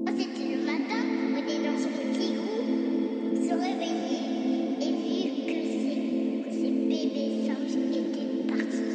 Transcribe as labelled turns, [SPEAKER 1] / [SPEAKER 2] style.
[SPEAKER 1] Oh, c'était le matin, on était dans ce petit groupe, se réveiller et vu que ces, que ces bébés singes étaient partis.